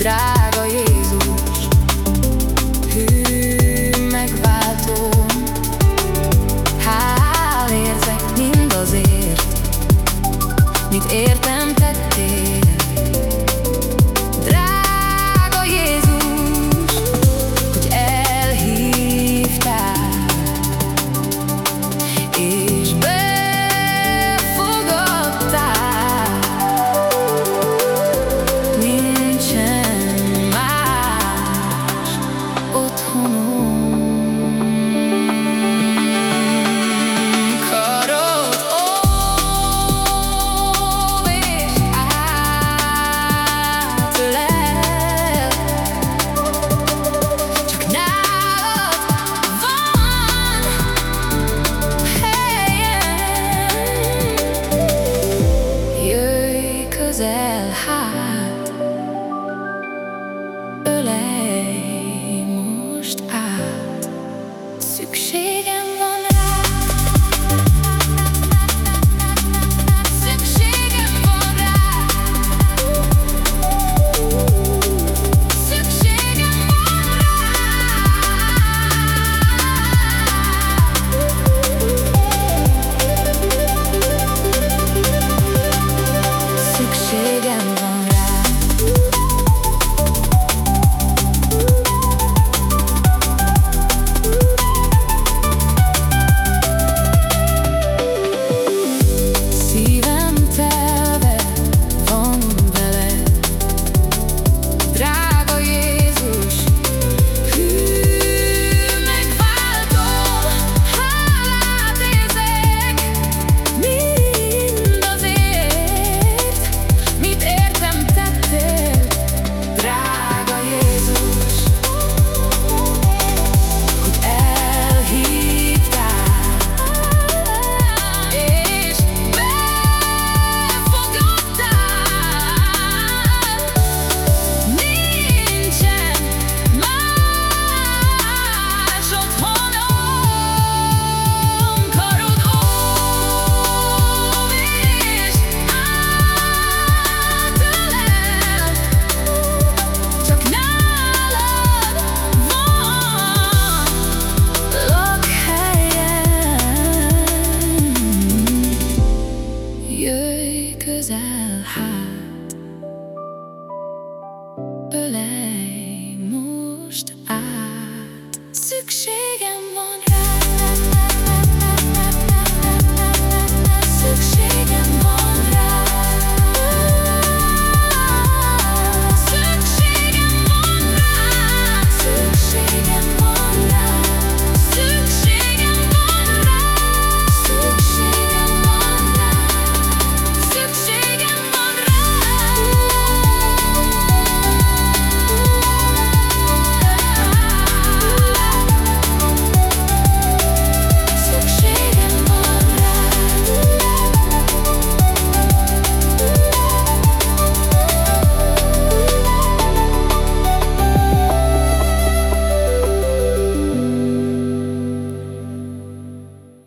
drága Jézus, hű megváltó. Hál érzek mindazért, mit értem.